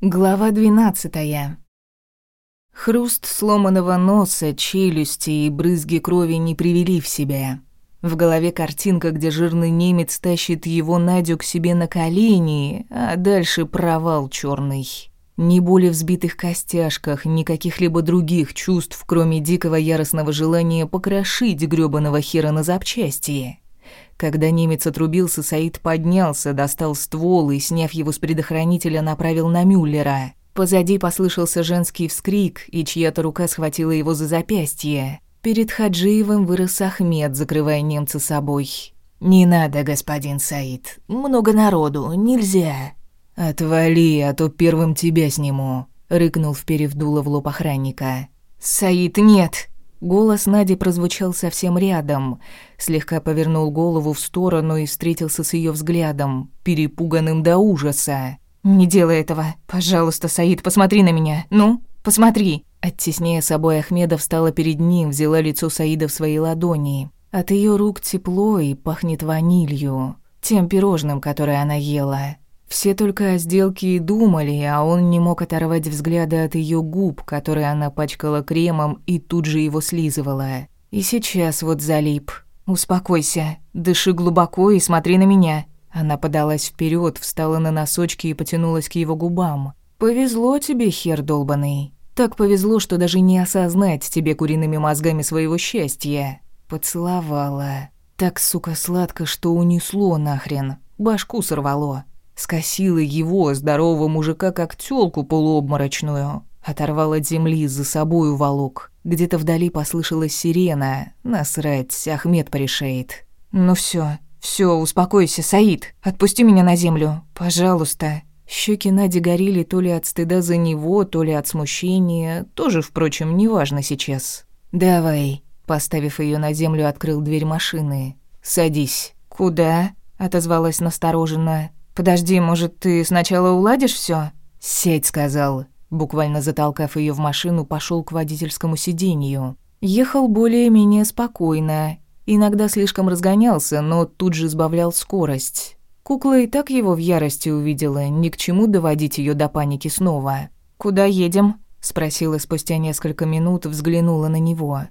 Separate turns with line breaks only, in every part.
Глава двенадцатая. Хруст сломанного носа, челюсти и брызги крови не привели в себя. В голове картинка, где жирный немец тащит его Надю к себе на колени, а дальше провал черный. Ни боли в сбитых костяшках, ни каких-либо других чувств, кроме дикого яростного желания покрошить грёбаного хера на запчасти. Когда немец отрубился, Саид поднялся, достал ствол и, сняв его с предохранителя, направил на Мюллера. Позади послышался женский вскрик, и чья-то рука схватила его за запястье. Перед Хаджиевым вырос Ахмед, закрывая немца собой. «Не надо, господин Саид. Много народу, нельзя». «Отвали, а то первым тебя сниму», — рыкнул, вперев дуло в лоб охранника. «Саид, нет!» Голос Нади прозвучал совсем рядом. Слегка повернул голову в сторону и встретился с ее взглядом, перепуганным до ужаса. «Не делай этого. Пожалуйста, Саид, посмотри на меня. Ну, посмотри». Оттесняя собой Ахмеда, встала перед ним, взяла лицо Саида в свои ладони. От ее рук тепло и пахнет ванилью, тем пирожным, которое она ела. Все только о сделке и думали, а он не мог оторвать взгляда от ее губ, которые она пачкала кремом и тут же его слизывала. И сейчас вот залип. «Успокойся, дыши глубоко и смотри на меня». Она подалась вперед, встала на носочки и потянулась к его губам. «Повезло тебе, хер долбанный. Так повезло, что даже не осознать тебе куриными мозгами своего счастья». Поцеловала. Так, сука, сладко, что унесло нахрен. Башку сорвало. Скосила его, здорового мужика, как тёлку полуобморочную. Оторвал от земли, за собою волок. Где-то вдали послышалась сирена. Насрать, Ахмед порешает. «Ну всё, всё, успокойся, Саид. Отпусти меня на землю, пожалуйста». Щеки Нади горели то ли от стыда за него, то ли от смущения. Тоже, впрочем, неважно сейчас. «Давай», — поставив её на землю, открыл дверь машины. «Садись». «Куда?» — отозвалась настороженно. «Подожди, может, ты сначала уладишь все? «Сядь», — сказал. Буквально затолкав ее в машину, пошел к водительскому сиденью. Ехал более-менее спокойно. Иногда слишком разгонялся, но тут же сбавлял скорость. Кукла и так его в ярости увидела, ни к чему доводить ее до паники снова. «Куда едем?» — спросила спустя несколько минут, взглянула на него.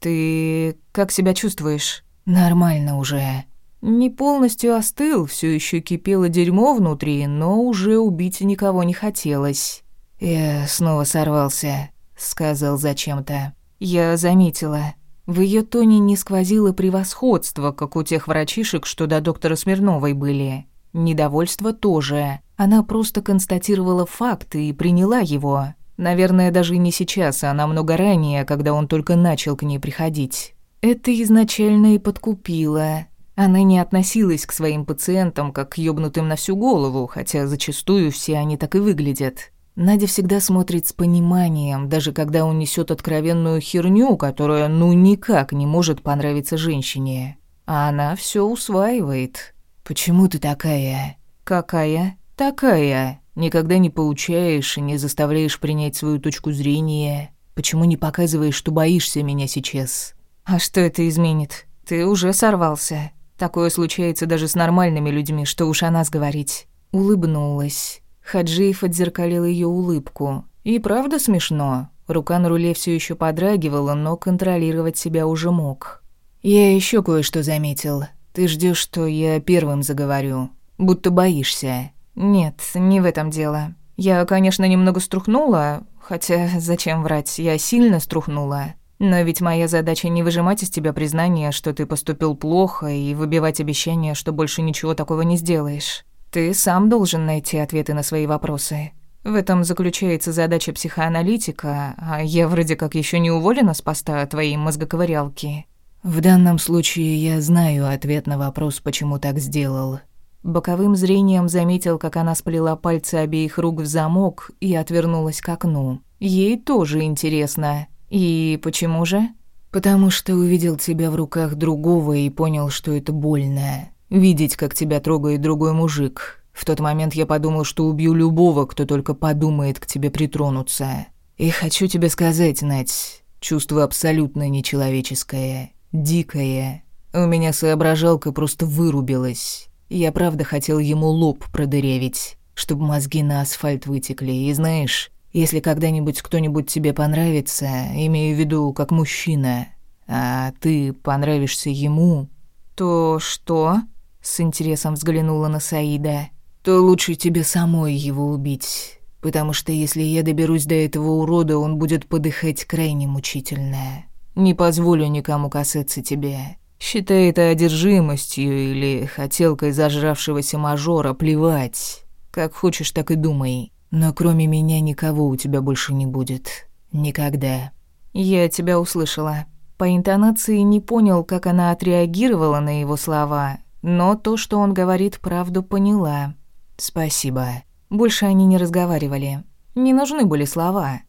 «Ты как себя чувствуешь?» «Нормально уже», не полностью остыл, все еще кипело дерьмо внутри, но уже убить никого не хотелось. «Я снова сорвался», — сказал зачем-то. «Я заметила. В ее тоне не сквозило превосходство, как у тех врачишек, что до доктора Смирновой были. Недовольство тоже. Она просто констатировала факт и приняла его. Наверное, даже не сейчас, а намного ранее, когда он только начал к ней приходить. Это изначально и подкупило. Она не относилась к своим пациентам как к ёбнутым на всю голову, хотя зачастую все они так и выглядят. Надя всегда смотрит с пониманием, даже когда он несет откровенную херню, которая ну никак не может понравиться женщине. А она все усваивает. «Почему ты такая?» «Какая?» «Такая. Никогда не получаешь и не заставляешь принять свою точку зрения. Почему не показываешь, что боишься меня сейчас?» «А что это изменит? Ты уже сорвался. Такое случается даже с нормальными людьми, что уж о нас говорить. Улыбнулась. Хаджиев отзеркалил ее улыбку. И правда смешно. Рука на руле все еще подрагивала, но контролировать себя уже мог. Я еще кое-что заметил. Ты ждешь, что я первым заговорю. Будто боишься. Нет, не в этом дело. Я, конечно, немного струхнула, хотя зачем врать, я сильно струхнула. Но ведь моя задача не выжимать из тебя признание, что ты поступил плохо, и выбивать обещание, что больше ничего такого не сделаешь. Ты сам должен найти ответы на свои вопросы. В этом заключается задача психоаналитика, а я вроде как еще не уволена с поста твоей мозгоковырялки. В данном случае я знаю ответ на вопрос, почему так сделал. Боковым зрением заметил, как она сплела пальцы обеих рук в замок и отвернулась к окну. Ей тоже интересно. «И почему же?» «Потому что увидел тебя в руках другого и понял, что это больно. Видеть, как тебя трогает другой мужик. В тот момент я подумал, что убью любого, кто только подумает к тебе притронуться. И хочу тебе сказать, Надь, чувство абсолютно нечеловеческое, дикое. У меня соображалка просто вырубилась. Я правда хотел ему лоб продырявить. чтобы мозги на асфальт вытекли. И знаешь, если когда-нибудь кто-нибудь тебе понравится, имею в виду как мужчина, а ты понравишься ему,
то что? С интересом взглянула на Саида.
То лучше тебе самой его убить, потому что если я доберусь до этого урода, он будет подыхать крайне мучительно. Не позволю никому касаться тебя. Считай это одержимостью или хотелкой зажравшегося мажора, плевать. Как хочешь, так и думай. Но кроме меня никого у тебя больше не будет. Никогда.
Я тебя услышала. По интонации не понял, как она отреагировала на его слова, но то, что он говорит, правду поняла.
Спасибо.
Больше они не разговаривали. Не нужны были слова.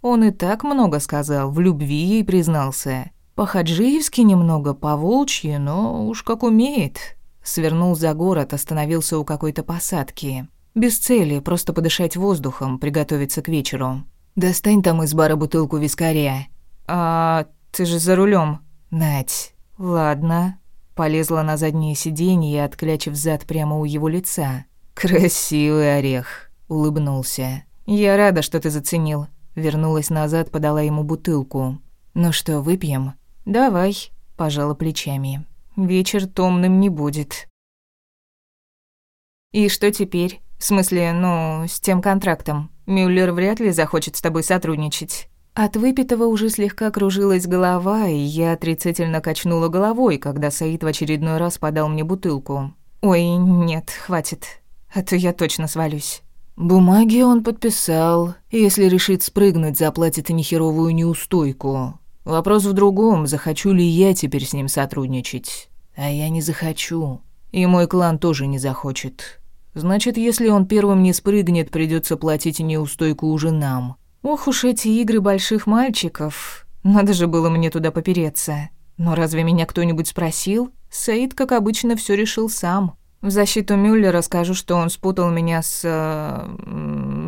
Он и так много сказал, в любви ей признался. По-хаджиевски немного, по-волчьи, но уж как умеет. Свернул за город, остановился у какой-то посадки. Без цели, просто подышать воздухом, приготовиться к вечеру.
«Достань там из бара бутылку вискаря».
«А ты же за рулем.
«Нать».
«Ладно». Полезла на заднее сиденье, отклячив зад прямо у его лица.
«Красивый орех», — улыбнулся.
«Я рада, что ты заценил». Вернулась назад, подала ему бутылку.
«Ну что, выпьем?»
«Давай», — пожала плечами. «Вечер томным не будет». «И что теперь? В смысле, ну, с тем контрактом? Мюллер вряд ли захочет с тобой сотрудничать». От выпитого уже слегка кружилась голова, и я отрицательно качнула головой, когда Саид в очередной раз подал мне бутылку. «Ой, нет, хватит, а то я точно свалюсь».
«Бумаги он подписал. Если решит спрыгнуть, заплатит нехеровую неустойку. Вопрос в другом, захочу ли я теперь с ним сотрудничать. А я не захочу. И мой клан тоже не захочет. Значит, если он первым не спрыгнет, придется платить неустойку уже нам.
Ох уж эти игры больших мальчиков. Надо же было мне туда попереться. Но разве меня кто-нибудь спросил? Саид, как обычно, все решил сам. В защиту Мюллера скажу, что он спутал меня с... Э,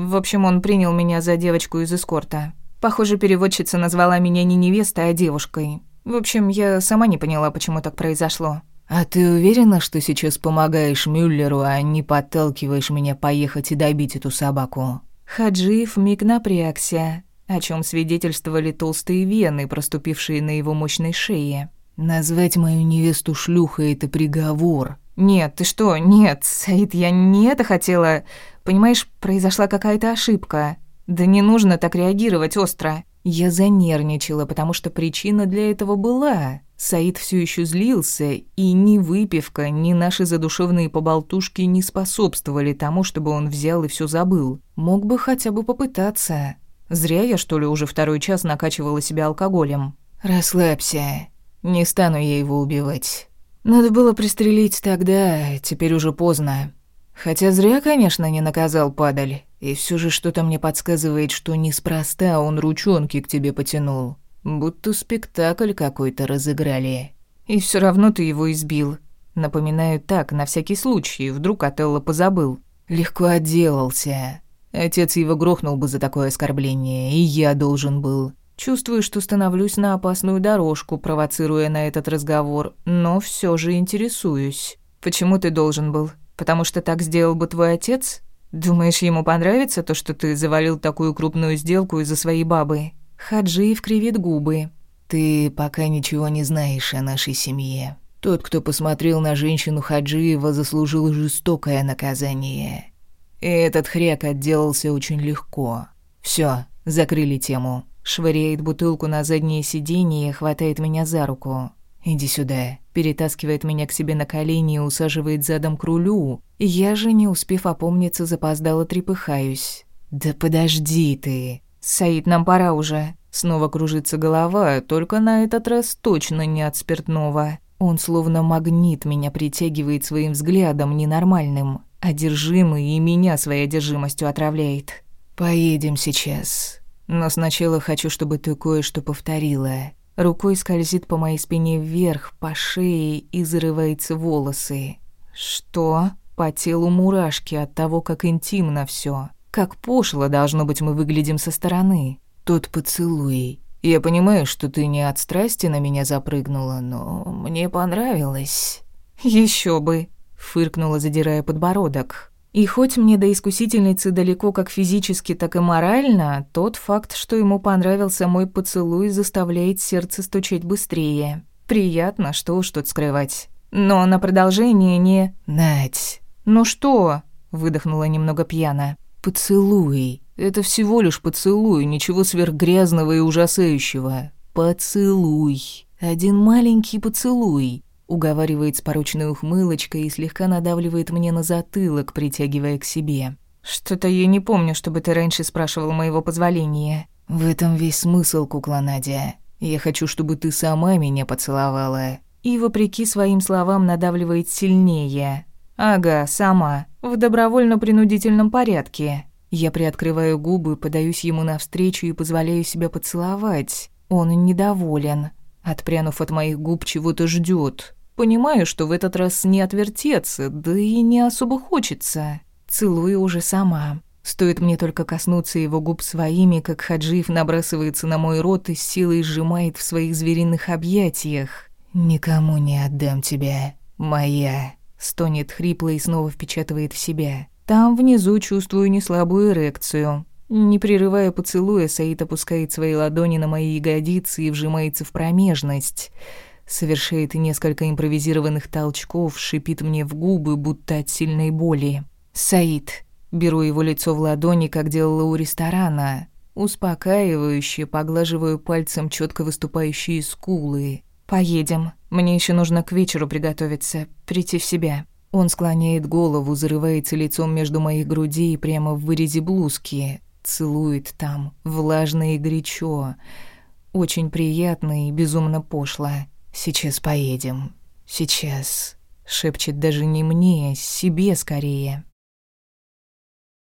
в общем, он принял меня за девочку из эскорта. Похоже, переводчица назвала меня не невестой, а девушкой. В общем, я сама не поняла, почему так произошло.
«А ты уверена, что сейчас помогаешь Мюллеру, а не подталкиваешь меня поехать и добить эту собаку?»
Хаджиев миг напрягся, о чем свидетельствовали толстые вены, проступившие на его мощной шее.
«Назвать мою невесту шлюхой — это приговор».
«Нет, ты что? Нет, Саид, я не это хотела. Понимаешь, произошла какая-то ошибка. Да не нужно так реагировать остро. Я занервничала, потому что причина для этого была. Саид все еще злился, и ни выпивка, ни наши задушевные поболтушки не способствовали тому, чтобы он взял и все забыл. Мог бы хотя бы попытаться. Зря я, что ли, уже второй час накачивала себя алкоголем.
«Расслабься. Не стану я его убивать. Надо было пристрелить тогда, теперь уже поздно. Хотя зря, конечно, не наказал падаль. И все же что-то мне подсказывает, что неспроста он ручонки к тебе потянул. Будто спектакль какой-то разыграли.
И все равно ты его избил. Напоминаю так, на всякий случай, вдруг Отелло позабыл.
Легко отделался. Отец его грохнул бы за такое оскорбление, и я должен был.
Чувствую, что становлюсь на опасную дорожку, провоцируя на этот разговор, но все же интересуюсь. Почему ты должен был? Потому что так сделал бы твой отец? Думаешь, ему понравится то, что ты завалил такую крупную сделку из-за своей бабы? Хаджиев кривит губы.
Ты пока ничего не знаешь о нашей семье. Тот, кто посмотрел на женщину Хаджиева, заслужил жестокое наказание. И этот хряк отделался очень легко. Все, закрыли тему.
Швыряет бутылку на заднее сиденье и хватает меня за руку.
«Иди сюда».
Перетаскивает меня к себе на колени и усаживает задом к рулю. Я же, не успев опомниться, запоздало трепыхаюсь.
«Да подожди ты!»
«Саид, нам пора уже». Снова кружится голова, только на этот раз точно не от спиртного. Он словно магнит меня притягивает своим взглядом ненормальным. Одержимый и меня своей одержимостью отравляет.
«Поедем сейчас. Но сначала хочу, чтобы ты кое-что повторила».
Рукой скользит по моей спине вверх, по шее и зарывается волосы. Что? По телу мурашки от того, как интимно все. Как пошло, должно быть, мы выглядим со стороны.
Тот поцелуй. Я понимаю, что ты не от страсти на меня запрыгнула, но мне понравилось.
Еще бы, фыркнула, задирая подбородок. И хоть мне до искусительницы далеко как физически, так и морально, тот факт, что ему понравился мой поцелуй, заставляет сердце стучать быстрее. Приятно, что уж тут скрывать. Но на продолжение не...
«Надь!»
«Ну что?» — выдохнула немного пьяно.
«Поцелуй. Это всего лишь поцелуй, ничего сверхгрязного и ужасающего. Поцелуй. Один маленький поцелуй уговаривает с порочной ухмылочкой и слегка надавливает мне на затылок, притягивая к себе.
«Что-то я не помню, чтобы ты раньше спрашивал моего позволения».
«В этом весь смысл, кукла Надя. Я хочу, чтобы ты сама меня поцеловала».
И, вопреки своим словам, надавливает сильнее. «Ага, сама. В добровольно-принудительном порядке». Я приоткрываю губы, подаюсь ему навстречу и позволяю себя поцеловать. Он недоволен. Отпрянув от моих губ, чего-то ждет. Понимаю, что в этот раз не отвертеться, да и не особо хочется. Целую уже сама. Стоит мне только коснуться его губ своими, как Хаджиев набрасывается на мой рот и с силой сжимает в своих звериных объятиях.
«Никому не отдам тебя, моя», —
стонет хрипло и снова впечатывает в себя. Там внизу чувствую неслабую эрекцию. Не прерывая поцелуя, Саид опускает свои ладони на мои ягодицы и вжимается в промежность. Совершает несколько импровизированных толчков, шипит мне в губы, будто от сильной боли. «Саид». Беру его лицо в ладони, как делала у ресторана. Успокаивающе поглаживаю пальцем четко выступающие скулы. «Поедем. Мне еще нужно к вечеру приготовиться, прийти в себя». Он склоняет голову, зарывается лицом между моих грудей прямо в вырезе блузки, Целует там, влажно и горячо. Очень приятно и безумно пошло. «Сейчас поедем. Сейчас», — шепчет даже не мне, себе скорее.